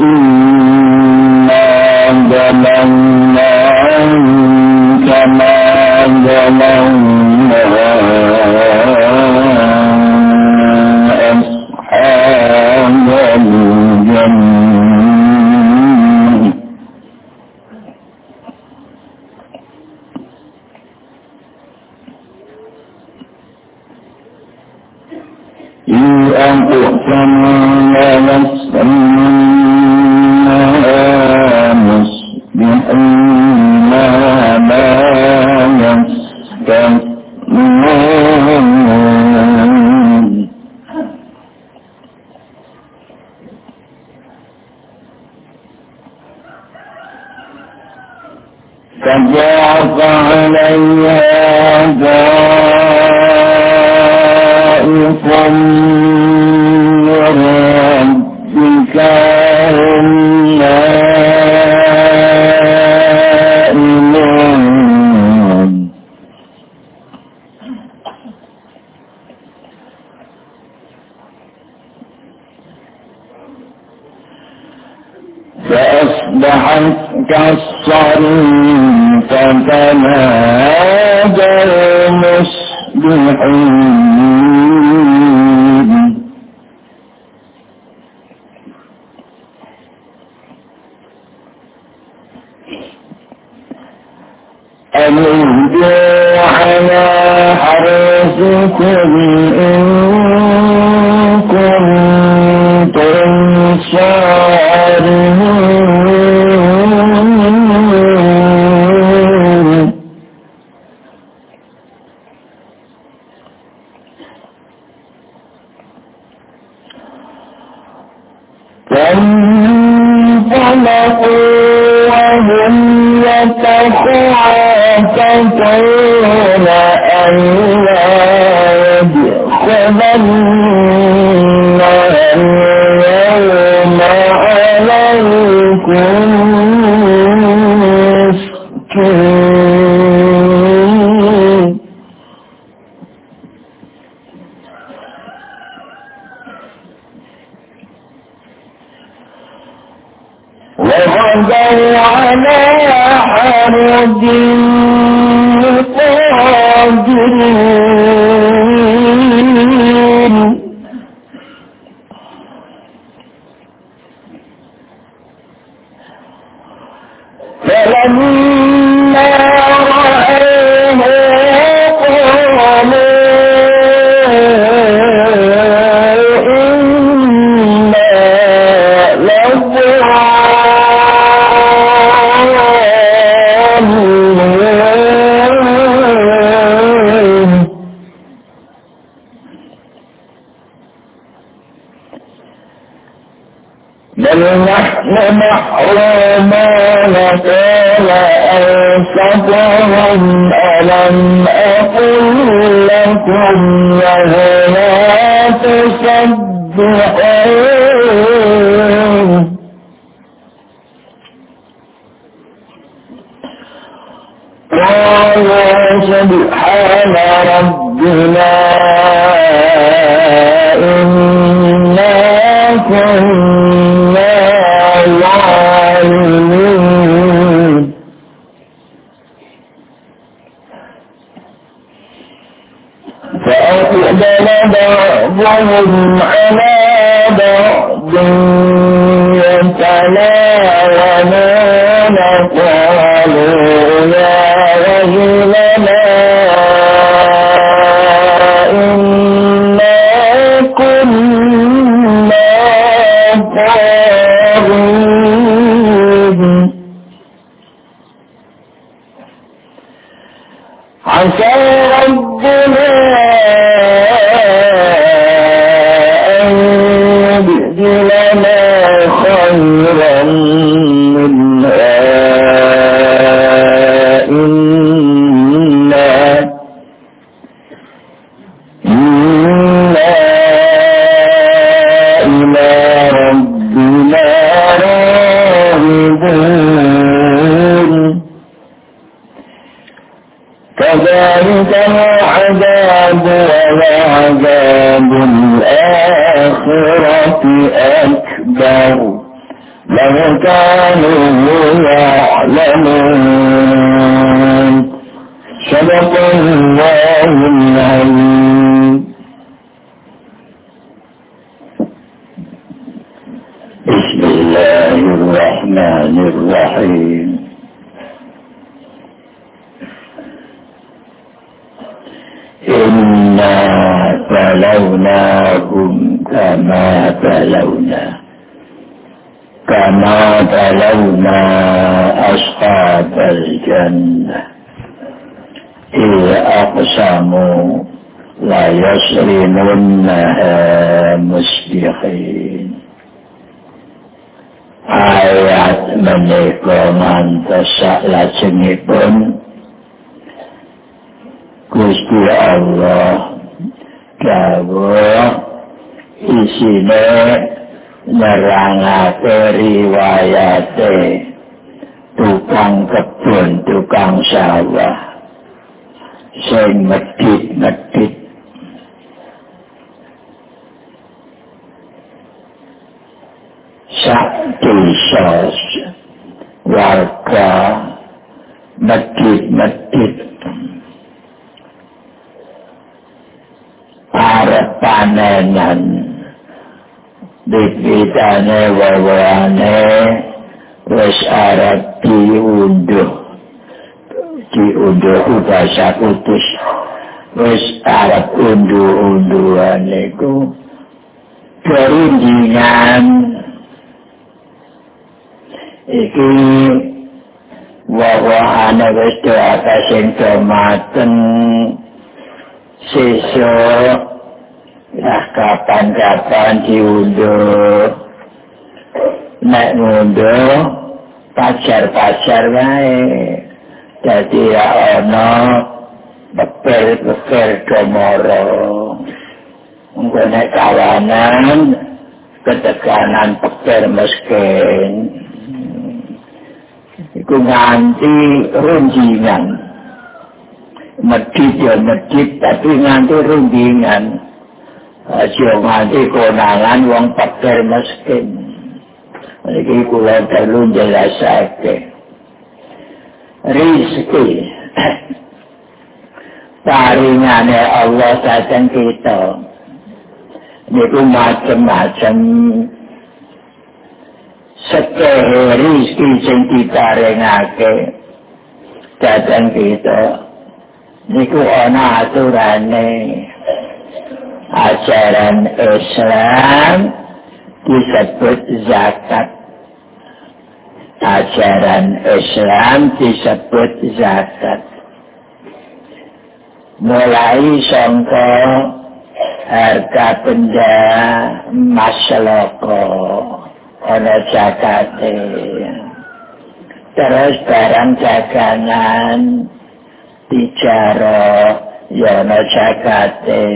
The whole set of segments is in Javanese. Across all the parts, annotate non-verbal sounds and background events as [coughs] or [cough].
إنا ظلمنا كما ظلمنا فأصبحت كالصريف فتنادى المصبحين أن على حرسكم إن من بعضهم على بعض الرحمن الرحيم. إنا بلوناهم كما بلونا كما بلونا أصحاب الجنة. إذ أقسموا ayat menika mantesa lajengipun Gusti Allah kawo isine nerangake riwayate tukang kebun tukang sawah. Sing medit-medit sak desa warga medit-medit arep panenan dipitane wawane wis arep diunduh diunduh bahasa kudus wis arep unduh-unduhan iku kerundingan iki wawane wis doa sing kematen sesuk. Nah kapan-kapan diunduh nek ngunduh pacar-pacar wae. Dadi ya ana beker-beker domoro. Engko nek kawanan ketekanan peker miskin iku nganti runjingan medit ya medit tapi nganti rundingan. Aja nganti konangan wong pakir miskin. Iki kula perlu jelasake rizki. [coughs] Paringane Allah datang kita. Niku macam-macam sekehe rizki sing diparingake datang kita. Niku ana aturane. Ajaran Islam disebut zakat. Ajaran Islam disebut zakat. Mulai sangka harga benda emas ana zakate terus barang dagangan bicara yana jakate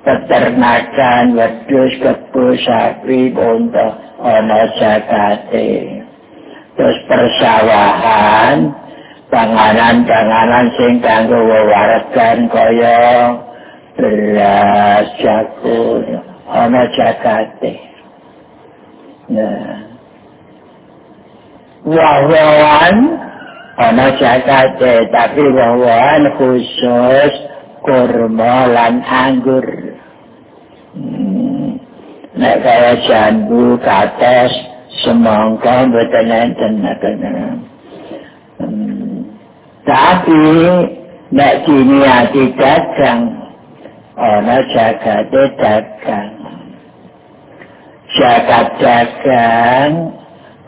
peternakan wedus kebu sapi bonto ana jakate terus persawahan panganan-panganan sing kanggo wewargan kaya beras jagung ana jakate nah wawan ana jakate tapi wawan khusus kurma lan anggur nek kaya jambu kates semangka mboten enten hmm. tapi nek kini ati dagang ana jakate dagang jagat dagang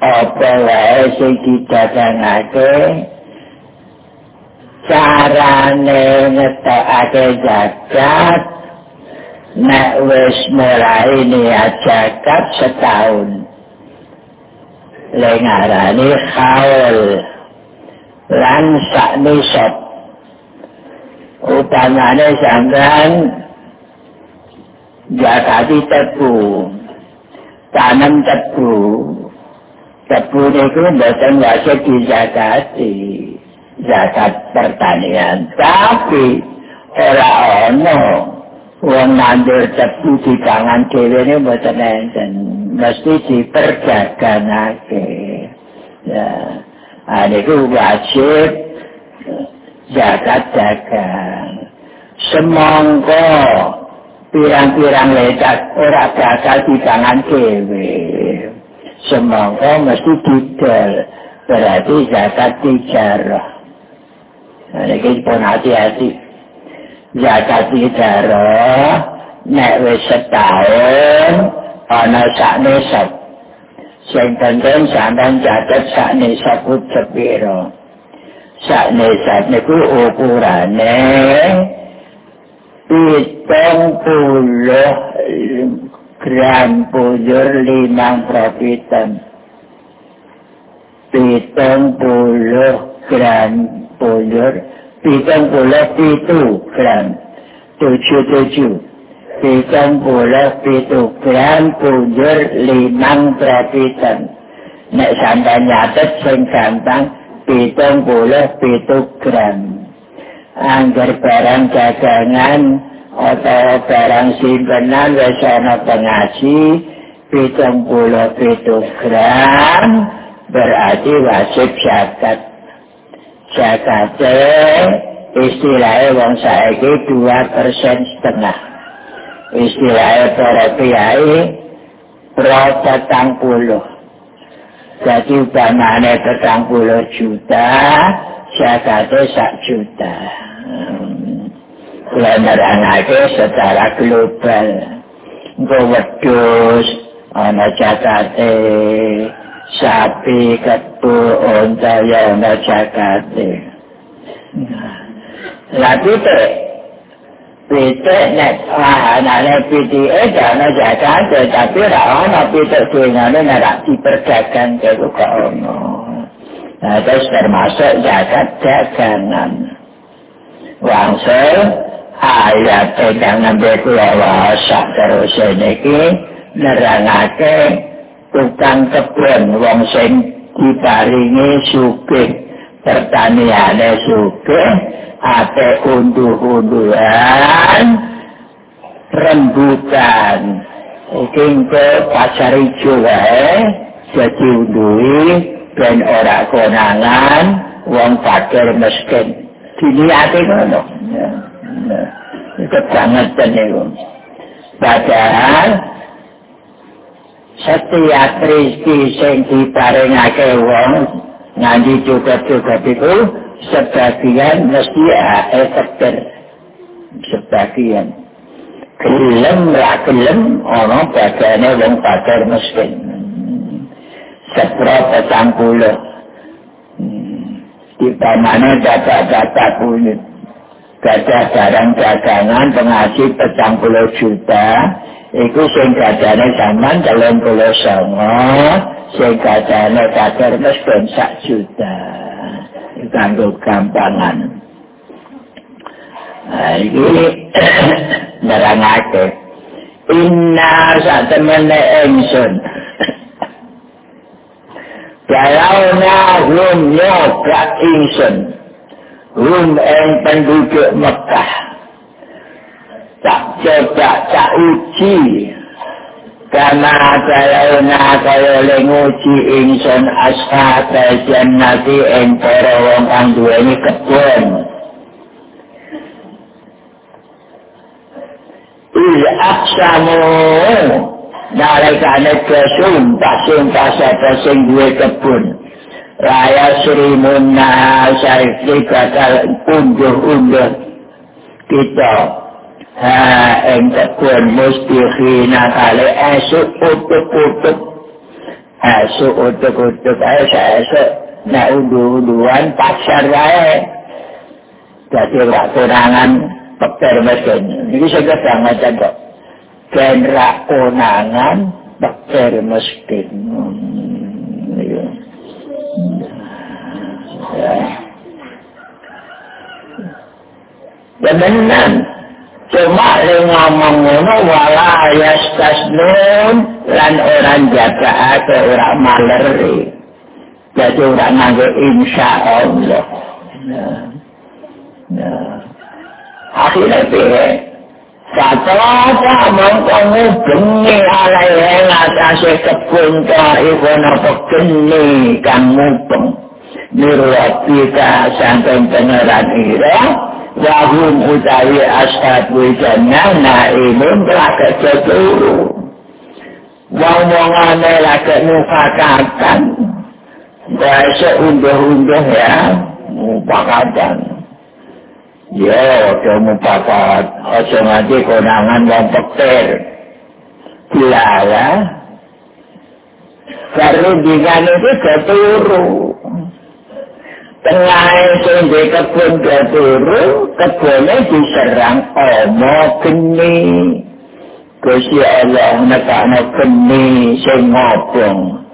apa wae sing didadangake? Carane ngetokake zakat nek wis mulai niat zakat setahun. Lengarani haul lan sak nisab utamane sampean zakati tebu tanam tebu. Kebun itu bukan wajib dizakati zakat pertanian. Tapi ora ono wong nandur tebu di tangan dhewe ne mboten enten. Mesti diperdaganake ya. Ane ku wajib zakat dagang. Semongko pirang-pirang ledak ora bakal di tangan dhewe. Semongko mesti didel berarti zakat dijarah ini pun hati-hati. Zakat idara nek wis setahun ana sak nesab sing penting sampean catet sak nesab sepiro sak nesab niku ukurane pitung puluh gram pujur limang profitan pitung puluh gram pujur pitung puluh pitu gram tujuh tujuh. Pitung puluh pitu gram punjur limang grafitan nek sampai nyatet sing gampang pitung puluh pitu gram anggar barang dagangan barang simpenan wis ana pengaji pitung puluh pitu gram berarti wajib zakat. Jakate istilahnya wong saiki dua persen setengah. Istilahnya para piyai pro petang puluh. Jadi umpamane petang puluh juta jakate sak juta lemeranake secara global engko wedhus ana jakate sapi ketu unta ya ana cakate la pite pite nek ana nek pite e ana cakate tapi ora ana pite dungane nek diperdagang karo ono nah terus termasuk zakat dagangan. Wangsel ayat dagangan bekula wasak terus ini nerangake tukang kebun wong sing diparingi sugih pertaniane sugih ate unduh-unduhan rembukan iki ke pasar ijo wae jadi unduhi ben ora konangan wong fakir miskin. Diniati ngono. Ya itu banget tenan padahal setiap rezeki sing diparingake wong nganti cukup-cukup itu sebagian mesti efekter sebagian. Gelem ra gelem ana bagane wong pakar miskin. Sepro petang puluh. Di mana data-data punya gada barang dagangan pengasih petang puluh juta. Iku sing gadane sampean telung puluh songo sing gadane kader mesti sak juta. Kanggo gampangan. Nah iki [coughs] nerangake. Inna satemene engsun Kalau [coughs] hum yoga insun, hum eng penduduk Mekah, tak coba tak uji. Karena kalau nak kaya lenguji insun ashab jannati wong kang duweni kebun. Il aksamu. Nalikane kesumpah sumpah sapa sing duwe kebun raya sri munna saiki bakal unduh-unduh kita Ha ing kebun mesti khina kale esuk utuk-utuk. Esuk utuk-utuk ae esuk nek undu-unduan pasar wae. Dadi ora kurangan peker mesin. Iki sing kadang macam kok. Genra konangan peker meskin. Ya. Benar. Cuma ngomong ngono wala yastasnun lan orang jaga ake orang maleri. Jadi orang nganggo insya Allah. Nah. Nah. Akhirnya? Saat apa mongko ngubengi alai yang atase kebun ka iku napa geni kang ngubeng nirwati sampai pengeran ira wahum utawi asad wijana naimun laka jaturu wong-wongane laka nufakatan bahasa unduh-unduh ya mufakatan Ya, ojo mupakat. Ojo nganti konangan wong petir. Dilala. Perundingan itu keturu. Tengah di kebun keturu, kebunnya diserang omo geni. Gusti Allah nekana geni sing ngobong.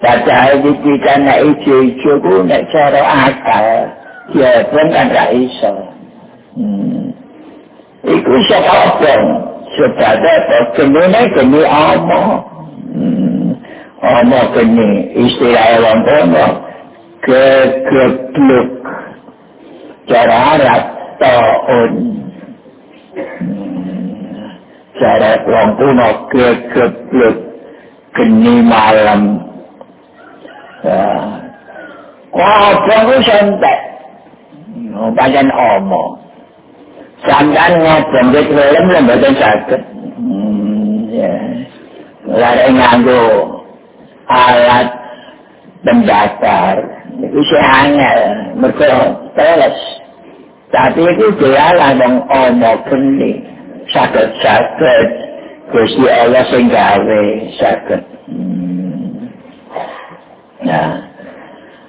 Padahal iki kan nek ijo-ijo ku nek cara akal, ya pun kan ra iso. Hmm. Iku sapa apa? Sebada apa? Kenene kene ama. Hmm. Ama kene istilah orang kono. Kegebluk. Cara Arab ta'un. Hmm. Cara orang kono kegebluk. Kene malam. Wah, apa santai? Oh, bagian omong. Ngobong ke film lah betul sakit. Hmm. Lari nganggu alat pembatar. Itu sih angel. Mereka teles. Tapi itu dia lah yang omong geni. Sakit-sakit. Gusti Allah singgawe sakit. Hmm. Nah.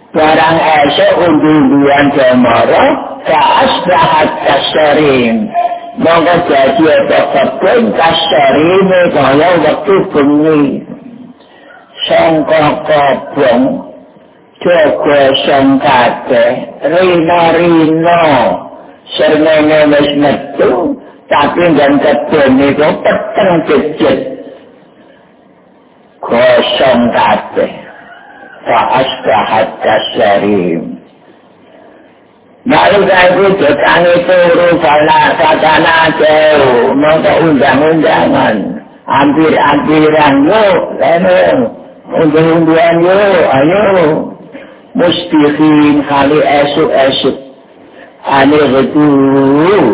Barang esok unduh-unduhan jamara kaasbahat kasarim mongko jadi apa kebun kasarim kaya waktu bengi. Sangka kobong jogo sangkate rina-rina. Sernene wis metu tapi dan kebun itu peteng jejet kosong kabeh فأصبحت كالسريم Lalu saya itu kami turun salah satana jauh, maka undang-undangan, hampir-hampiran yuk, leno, undang-undangan yuk, ayo, mustihin kali esuk-esuk, ane betul,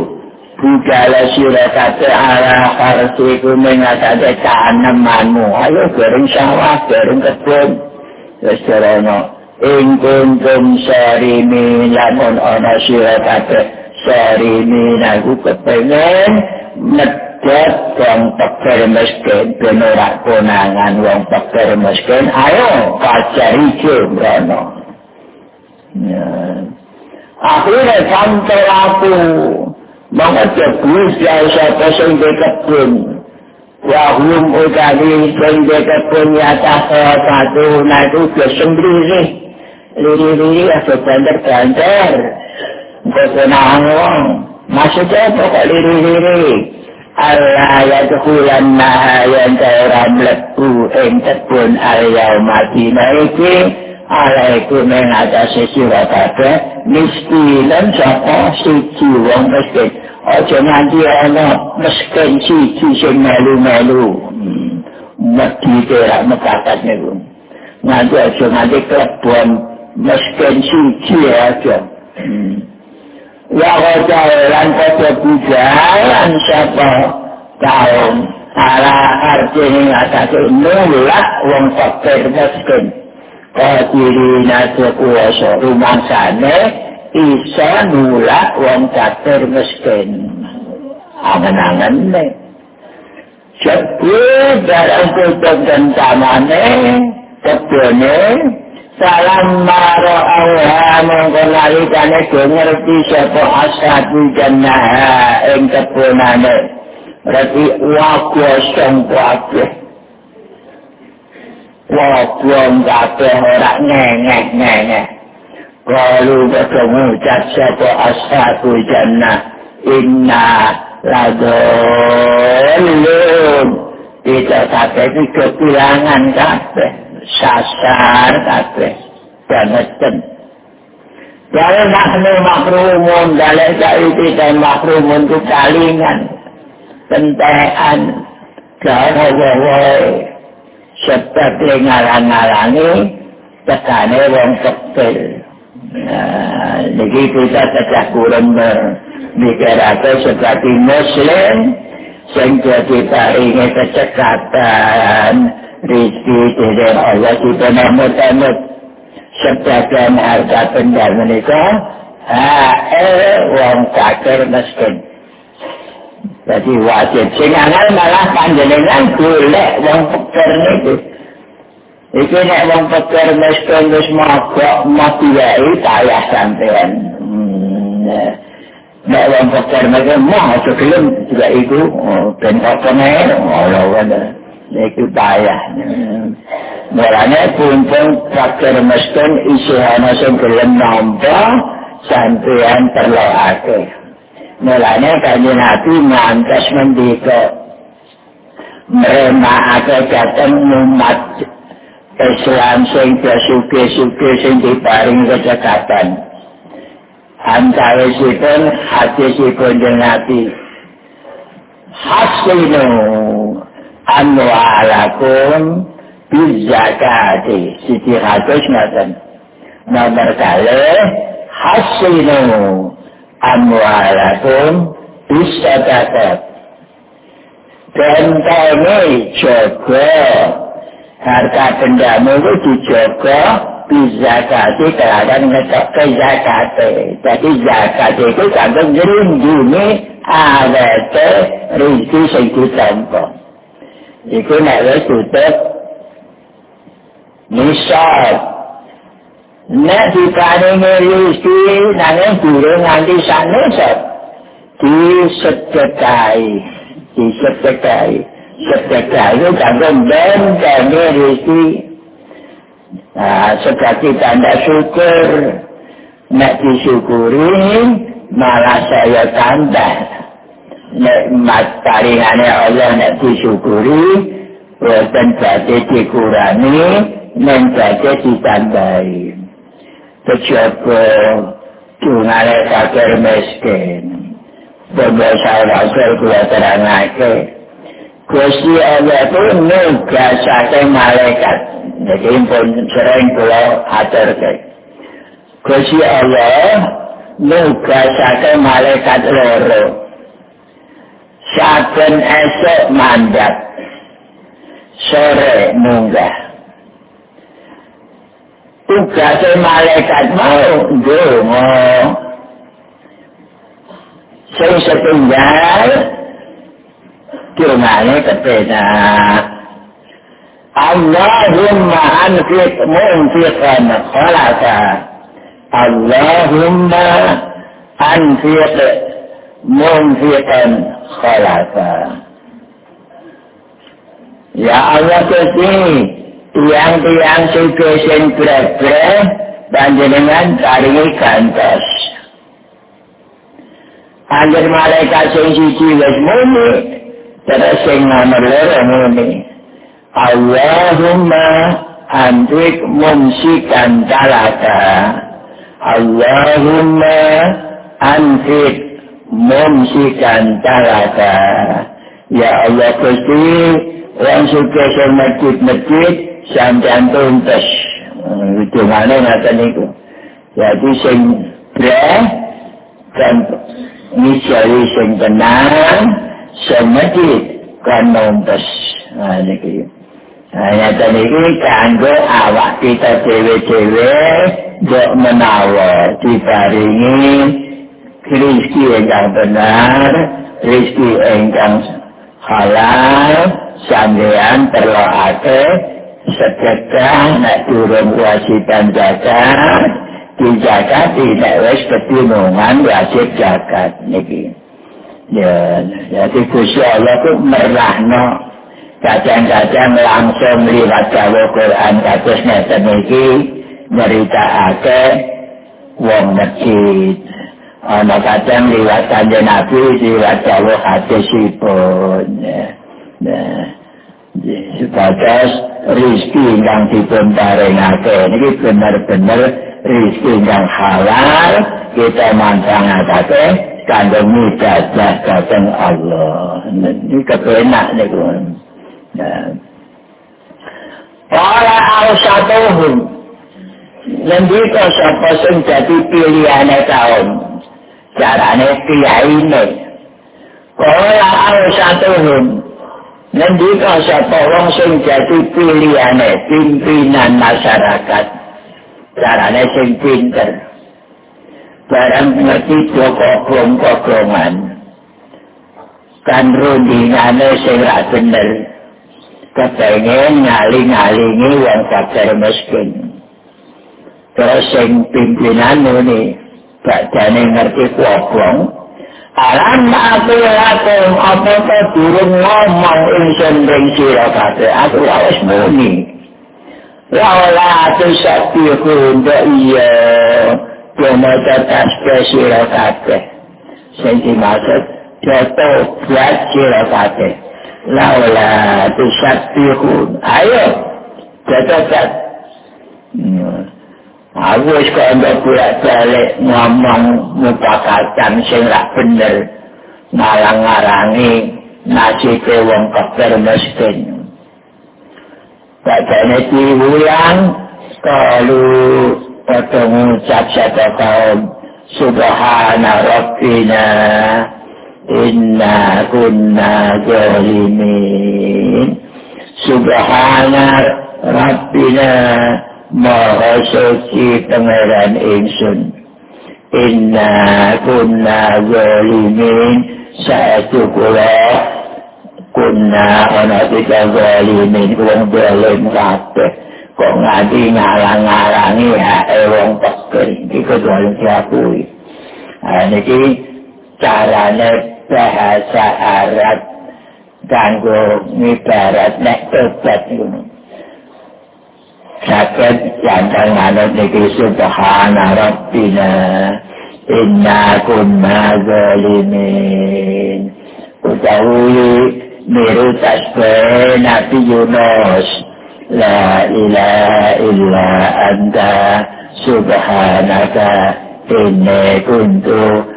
budala sirah kata arah harsiku mengatasi tanamanmu, ayo gering sawah, gering kebun, Wis karana ing kuntum sarimi lamun ana sira kabeh sarimi naku kepengen medhot wong peker miskin ben ora konangan wong peker miskin. Ayo kacari jumrono ya. Akhirnya sampai aku mengajar gus ya siapa sing kebun Wahum utawi sing dekepun yata satu itu dia sendiri. Liri-liri atau banter-banter berkenaan wong. Maksudnya pokok liri-liri Allah ya kehulan maha yang cara melebu ing tepun al-yaw mati naiki alaiku mengatasi sirah kata miskinan sapa? Suci wong miskin aja nganti ana mesken siji sing melu-melu mati kira mekatat niku nganti aja nganti klebon mesken siji aja. Ya kota lan kota bujalan siapa tahun ala artinya ngatasi nulak wong fakir mesken kau diri nasi kuasa rumah sana iso nulak wong kafir miskin. Angan-angan ne. Sepi dalam kutub dan tamane, kebune, salam maro Allah mengkenalikannya dengerti siapa asadu jannah ing kebunane. Berarti wakosong kabeh. Wakosong kabeh orang ngengeh-ngengeh. Kalau bertemu satu ashabu jannah. Inna ladolun Kita kata itu kepilangan kata Sasar kata Jangan Kalau maknu makrumun Dalam kali kita makrumun itu kalingan. Pentekan gawe wae sebab ngalang-alangi tekane wong kecil niki kita cecah kurang mikirake seperti muslim sing jadi paringi kecekatan rizki dari Allah kita namut-namut. Sebagian harta benda menikah hae wong kafir miskin. Jadi wajib. Angan malah panjenengan golek wong fakir niku iki nek wong fakir miskin wis mogok mati wae payah sampean. Hmm, nek wong fakir miskin mau sekelem juga iku ben kokone ora wae iku payah Mulanya kumpul fakir miskin isi hana sing gelem nampa sampeyan terlalu Mulanya kami nabi mantas mendika merema ada datang umat Islam sing bersuke-suke sing diparing kecekatan. Antara sipun hati sipun yang nabi. Hasinu anwa'alakum bizakati. Siti hadis ngatain. Nomor kali hasinu amwalakum bisadakat dan kami jaga harta bendamu itu dijaga bizakati keadaan ngetok ke zakat jadi zakat itu kandung ngerindungi awete rizki sing ditampa. Itu nak tutup nisab. Nek diparingi rezeki nanging durung nganti sanesep di sedekai di sedekai itu kanggo benteni rezeki nah sebagai tanda syukur nek disyukuri malah saya tambah nek mat paringane Allah nek disyukuri boten badhe dikurangi nek badhe ditambahi kejaba dungane fakir miskin. Benda saya kula terangake. Gusti Allah itu nugasake malaikat. Jadi pun sering kula aturke. Gusti Allah nugasake malaikat loro. Saben esok mandat. Sore munggah. tugas malaikat mau dongo sing setunggal kirmane kepeda Allahumma anfiq munfiqan khalaka. Allahumma anfiq munfiqan khalaka. Ya Allah kesini tiang-tiang suku sing bre-bre panjenengan paringi gantos. Anjir malaikat sing siji wis muni, terus sing nomor loro muni. Allahumma antik mumsikan talaka. Allahumma antik mumsikan talaka. Ya Allah Gusti, suka sing masjid-masjid, sampean tuntas itu mana ngata niku jadi sing bre dan misali sing tenang semati kan nontas nah niki nah nyata niki kanggo awak kita dewe-dewe dok menawa diparingi rizki yang benar rizki yang halal sampean perlu ada sedekah nek turun kewajiban zakat di zakat tidak wis ketinungan wajib zakat niki ya jadi Gusti Allah ku merahno. Kadang-kadang langsung liwat jawa Quran kados ngeten iki nyeritakake wong masjid. Ana kadang liwat kanjeng Nabi liwat hadisipun. Ya nah sebatas rizki yang dipun paringake ini benar-benar rizki yang halal kita manfaatake kandung ibadah datang Allah. Ini kebenak nih kawan Para awsatuhum Nanti kau siapa sing jadi pilihannya kaum Caranya kiai ini Para awsatuhum Nanti kau siapa orang sing jadi pilihannya Pimpinan masyarakat. Caranya sing pinter barang ngerti pokok-pokok-pokongan kan rundingannya sing rak bener. Kepengen ngaling-ngalingi yang fakir miskin. Terus sing pimpinan ini badane ngerti pokok alam aku lakum apa durung ngomong insun ring sira kabeh? Aku wis muni. Lawala tu sakti ku iya Yono tetas ke siro kate. Sing dimaksud, joto buat siro kate. Laula tu satihun. Ayo, joto kat. Aku wis kok enggak bolak balik ngomong mupakatan sing lah bener. Ngalang-ngarangi nasi ke wong keper miskin. Bacanya diulang, kalau Pada mengucap satu kaum Subhana Rabbina Inna kunna jalimin Subhana Rabbina Maha suci pengeran insun Inna kunna jalimin Satu kula Kunna Ana tiga jalimin Kurang jalim kabeh kok nganti ngalang-ngalangi hae wong pekir iki kudu diakui nah niki carane bahasa Arab kanggo ngibarat nek tobat ngono. Sakit jantan manut niki subhana rabbina inna kunna zalimin. Utawi miru tasbih Nabi Yunus لا إله إلا أنت سبحانك إني كنت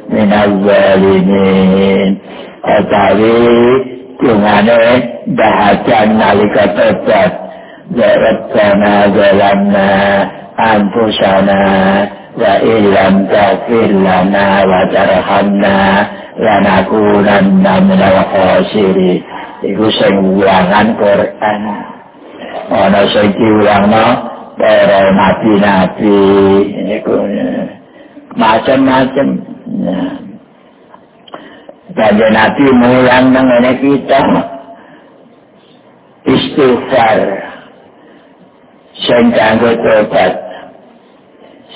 من الظالمين Utawi jungane bahagian nalika tobat Rabbana zalamna anfusana wa illam taghfir lana wa tarhamna lanakunanna minal khasirin Iku sing wulangan Quran Ana sing diulangno para nabi-nabi niku macam-macam dan nabi mulang nang kita. Istighfar. Sing kanggo tobat.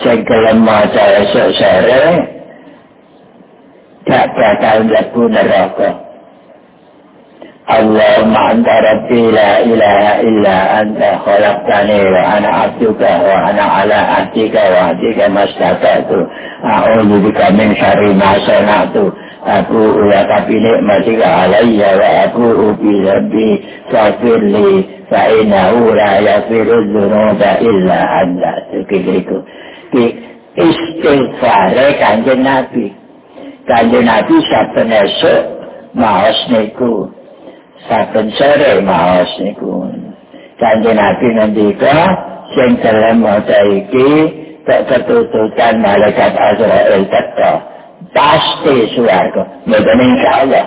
Sing kelem maca esok sore gak bakal mlebu neraka اللهم أنت ربي لا إله إلا أنت خلقتني وأنا عبدك وأنا على عهدك وعهدك ما استطعت أعوذ بك من شر ما صنعت أبوء لك بنعمتك علي وأبوء بذنبي فاغفر لي فإنه لا يغفر الذنوب إلا أنت Begitu. Istighfar kanjeng Nabi. Kanjeng Nabi saben esok maos niku saben sore maos niku. Kanjeng nabi ngendika sing kelem maca iki tak ketututan malaikat Azrael teko pasti suarga mboten insyaallah.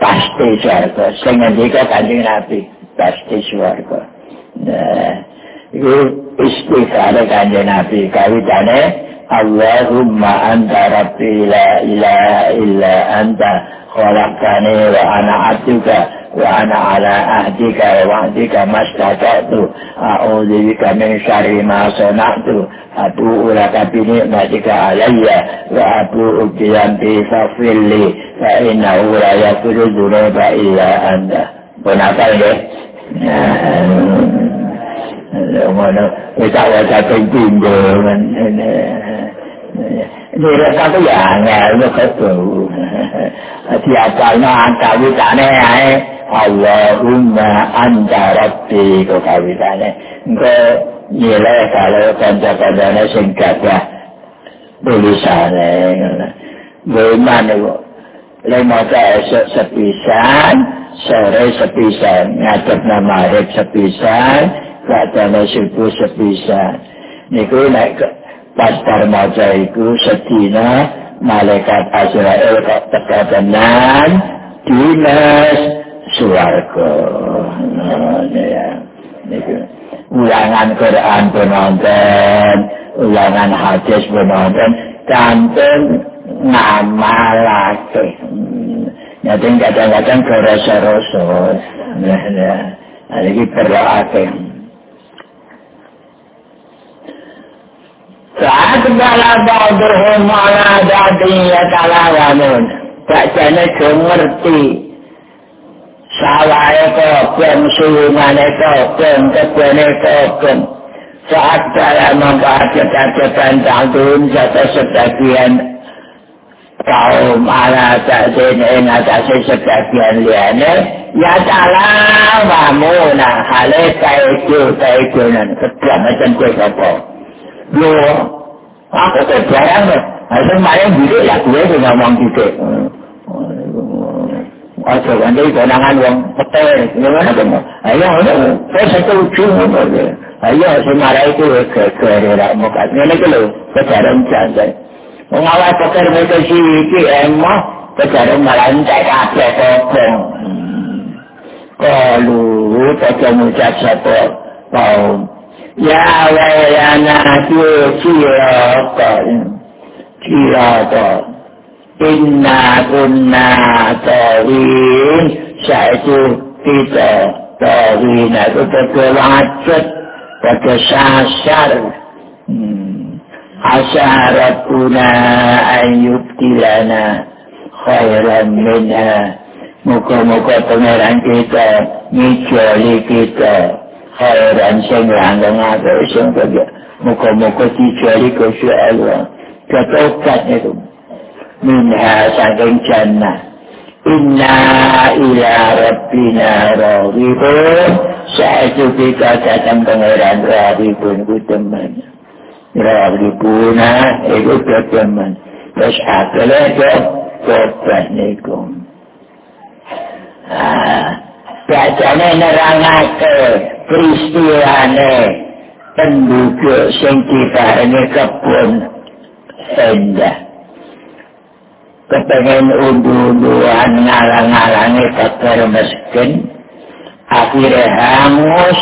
Pasti suarga sing ngendika kanjeng nabi pasti suarga nah iku istighfar kanjeng nabi. Kawitane Allahumma anta rabbi la ilaha illa anta khalaqtani wa ana abduka wa ana ala ahdika wa wa'dika mastata'tu a'udzu bika min syarri ma sana'tu. Atu'u laka bi ni'matika alayya wa atu'u bi dhanbi faghfirli fa innahu la yaghfiru dhunuba illa anta. Kenapa ya? Ngono, kita wajah Ini rasa tu ya angel, lu ketu. Siapa no angka witane ae, Allahumma anta rabbi ko kawitane. Engko nilai kalau kanca-kancane sing gagah tulisane. Gimana itu? Lima esok sepisan, sore sepisan, ngadep nama hari sepisan, katanya subuh sepisan. Niku naik ke pasar maca iku sedina malaikat Azrael kok teka tenan dinas suarga. Nah. Ulangan Quran penonton, ulangan hadis penonton, kantun ngamalake. Nanti kadang-kadang kerasa-rasa. Nah, ya. Ini perlu Saat bala ba'duhum ala da'di yatalawanun. Tak jane ke ngerti. Salah kokon, sulungan kokon, kebene kokon. Saat dalam membaca-bacakan tanggung jatuh sebagian kaum ala ta'zin ing atase sebagian liane ya talawamun hale kaitu kaitunan kedua macam kue Yo, aku tuh jarang deh. Asal main gitu ya, gue tuh ngomong gitu. Asal kan dari konangan uang petai, gimana kamu? Ayo, udah, saya satu ujung aja. Ayo, semarah itu ke ke daerah muka. Ini kalau kejaran jangan. Mengawal peker mereka sih, itu emang kejaran melantai kafe kokong. Kalau kita mengucap satu kaum Ya wailana kirata kirata Inna kunna tawin. Saitu kita tawin. Itu terkelacet Pada sasar hmm. Asyarat kuna Ayubtilana Khairan minha. Muka-muka pengeran kita Mijoli kita khairan sing langgeng ake sing kaya muka-muka dijali kusyu Allah ketokat itu minha saking jannah inna ila rabbina rawibun saitu kita datang pengeran rawibun ku teman rawibuna itu ke teman terus akhirnya ke kopat nikum ah nerangake peristiwane penduduk sing dibarenge kebun endah kepengen undu-unduan ngalang-alangi keker meskin. Akhirnya hangus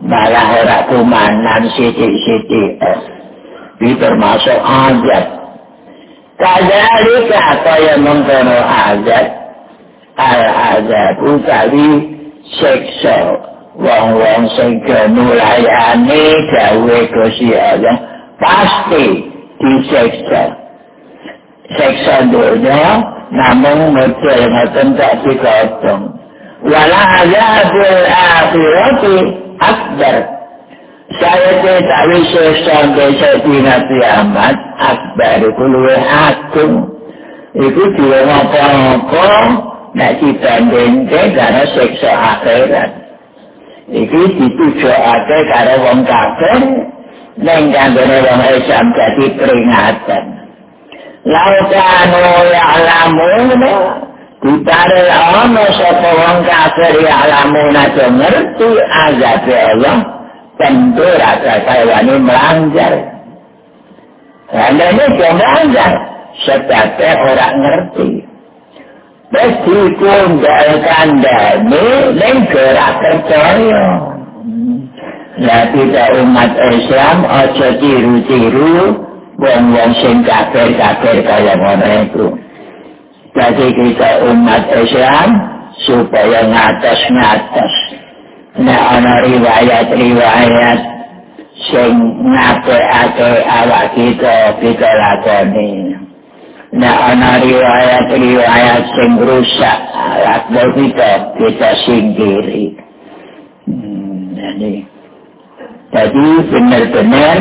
malah ora kumanan sidik-sidik ini termasuk azab. Kadzalika kaya mengkono azab? Al-azab utawi wong-wong sing gemulayane gawe Gusti Allah pasti diseksa seksa dunia namun muncul ngoten tak dikotong. Wala azabul akhirati akbar. Saya tidak bisa sampai setina kiamat akbar itu luwe agung. Itu dia ngapa-ngapa Nek dibandingke karo siksa akhirat. Iki ditujokake karo wong kafir ning kanggone wong Islam dadi peringatan. Lautanu ya'lamun Dipare ono sapa wong kafir ya'lamun aja ngerti azab Allah tentu rasa kaya melanggar. Karena ini dia melanggar. Sebabnya orang ngerti. Mesti kundal kandani dan gerak percaya. Nah, kita umat Islam, ojo tiru-tiru, wong-wong sing kafir-kafir kaya mana itu. Jadi kita umat Islam, supaya ngatas-ngatas. Nah, ada riwayat-riwayat, sing ngape-ake awak kita, kita lakoni. Nah, ana riwayat-riwayat sing rusak, alat kita, kita singkiri. Hmm, jadi, jadi benar-benar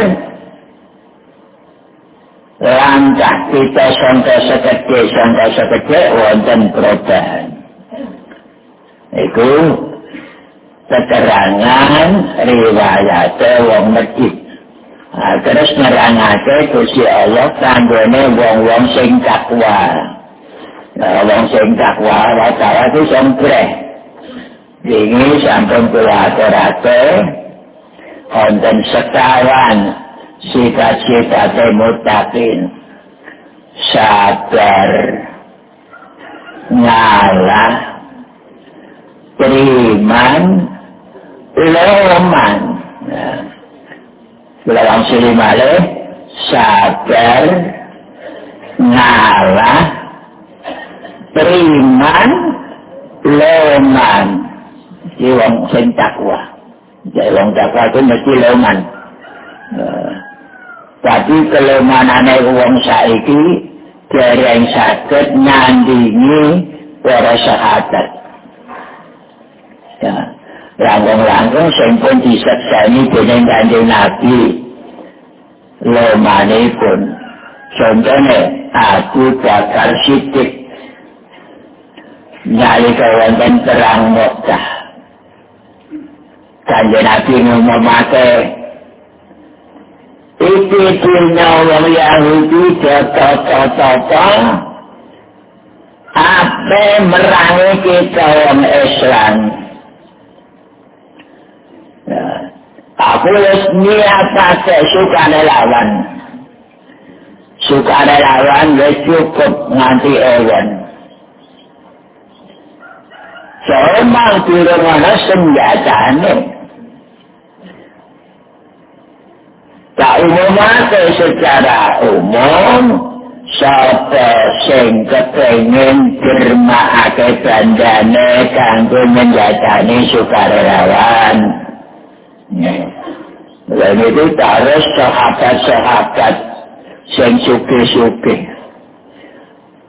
langkah kita sangka sekecil, sangka sekecil, wonten perubahan. Itu keterangan riwayat wong masjid. Terus nerangake Gusti Allah kanggone wong-wong sing takwa. Nah, wong sing takwa wae iki sempre. Ini sampun kula aturake wonten sekawan cita-cita mutakin sabar ngalah beriman loman nah. Bila sini malih, sabar, ngalah, beriman, loman. Ini orang sing takwa. Jadi orang takwa itu mesti loman. Uh, tapi kelomanannya orang saiki, dari yang sakit, nandingi, para sahabat. Ya. Langkung-langkung sing pun disekseni dening kanjeng Nabi. Lemane pun contohnya aku bakal sidik nyali kewenten terang Mekah. Kanjeng Nabi ngomongake iki dina wong Yahudi jatuh-jatuh apa merangi kita wong Islam Aku wis niatake suka lawan. Suka lawan wis cukup nganti ewen. Soalnya tidak mana senjatanya. Tak umum ada secara umum. Siapa sing kepengen bermaake bandane kanggo menjatani sukarelawan. Dan itu harus sahabat-sahabat yang suki-suki.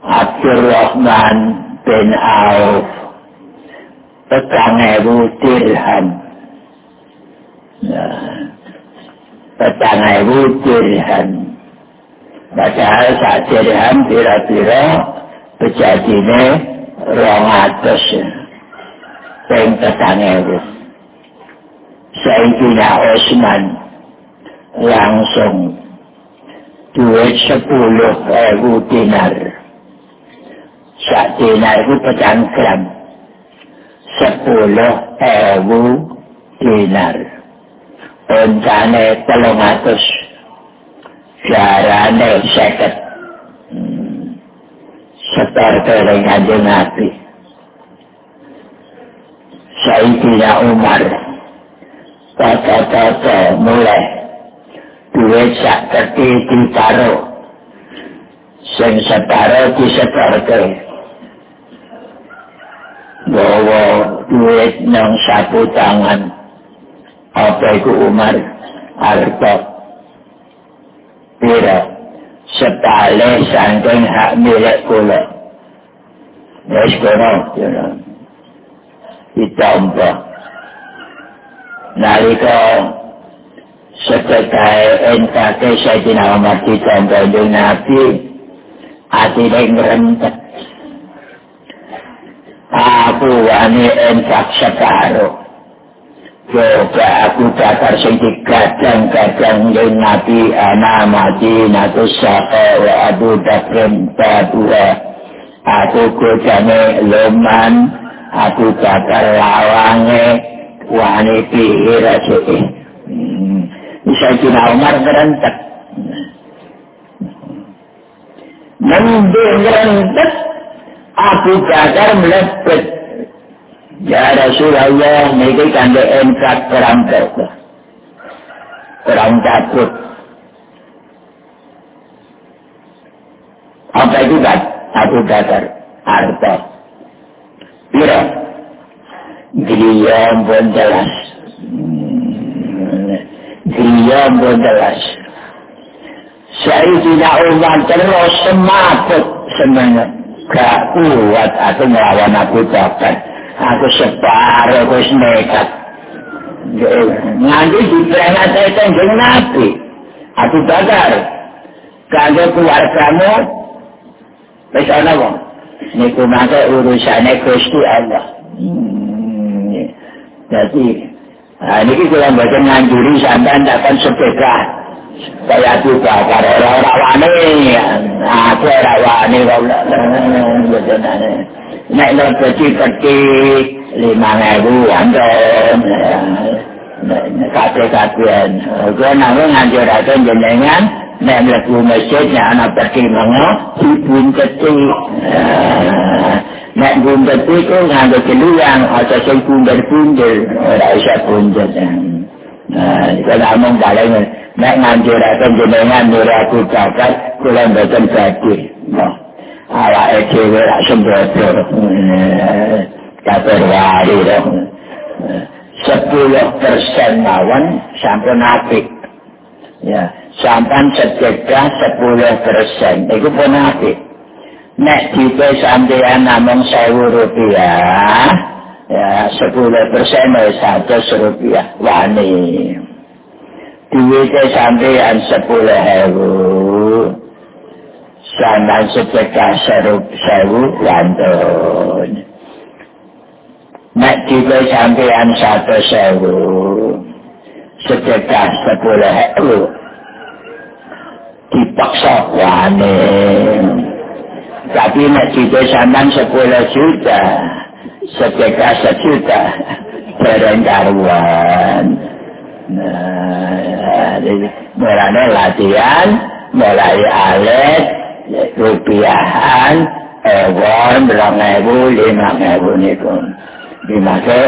Abdurrahman bin Auf. Petang ewu dirham. Petang ewu dirham. Padahal saat dirham kira-kira kejadiannya rong atas. Peng petang ewu. Sayyidina Osman langsung duit sepuluh ribu dinar. Sak dinar itu petang gram. Sepuluh ribu dinar. Untane telung atus. Jarane seket. Hmm. Setar kering aja nabi. Sayyidina Umar. Tata-tata mulai. Duit sak keti ditaro sing setara di setarke bawa duit nang sapu tangan. Apa itu Umar? Harta. Pira? Setale sangking hak milik kula. Wis kono ditampa nalika sekekai entake Sayyidina Umar ditampa dengan Nabi hati dia ngerentet aku wani entak separuh. Coba aku bakar sing digadang-gadang yang Nabi ana mati natu sapa wa Abu Bakrin Babura aku kudane loman aku bakar lawange wani eh. Bisa kina Umar ngerentek. Nanti ngerentek, Abu Bakar melepet. Ya Rasulullah, ini kandai engkat perang kata. Perang takut. Apa itu kan? Abu Bakar, harta. Pira? Griya pun jelas. Griya pun jelas. Saya tidak Umar terus semaput semangat. Gak kuat aku melawan aku dapat. Aku separuh, aku senekat. Nanti di peringatan saya tenggeng Nabi. Aku bakar. Kalau keluargamu, Misalnya, ini kumaka urusannya Gusti Allah. Hmm. Jadi, nah, ini kita baca nganjuri sampai takkan sepeda. kaya juga karo ora wani aku ora wani nek nek peci-peci lima ewu anton kate-katean gue nanggung nganjurakan jenengan nek mlebu masjid nek ana pergi mengo dibuntet nek buntet iku nganggo keluyang aja sing bunder-bunder ora isa buntet nah iku namung dalem nek nganjurakan jenengan nuraku cacat kula mboten badhe nah awake dhewe ra sembodo kabar wari dong sepuluh persen mawon sampun apik. Ya sampan sedekah sepuluh persen. Itu pun apik nek kita sampean namung sewu rupiah ya sepuluh persen satu rupiah wani. Duitnya sampean sepuluh hewu sampan sedekah sewu wantun. Nek kita sampean satu sewu sedekah sepuluh hewu dipaksa wane tapi nek kita sampean sepuluh juta sedekah sejuta bareng karuan. Nah mulai latihan mulai alet rupiahan ewon berang ewu lima ewu niku. Dimake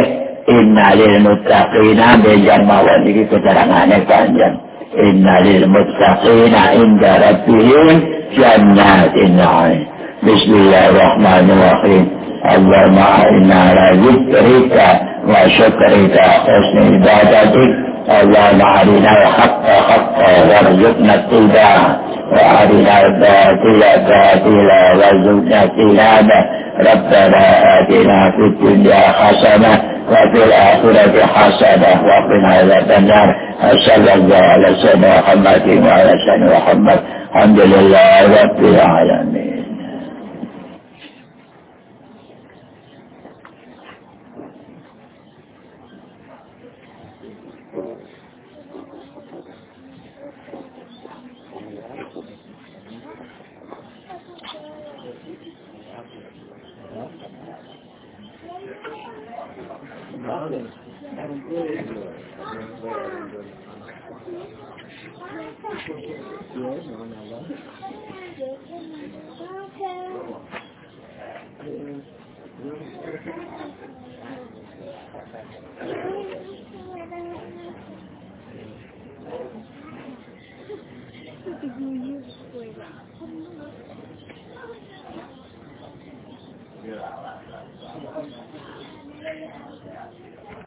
innalil muttaqina benjang mawon iki keterangane panjang. Innalil muttaqina inda rabbihim jannatin na'im bismillahirrahmanirrahim. اللهم أعنا على ذكرك وشكرك حسن عبادتك اللهم أرنا الحق حقا وارزقنا اتباعه وأرنا الباطل باطلا وارزقنا اجتنابه ربنا آتنا في الدنيا حسنة وفي الآخرة حسنة وقنا عذاب النار صلى الله على سيدنا محمد وعلى سيدنا محمد الحمد لله رب العالمين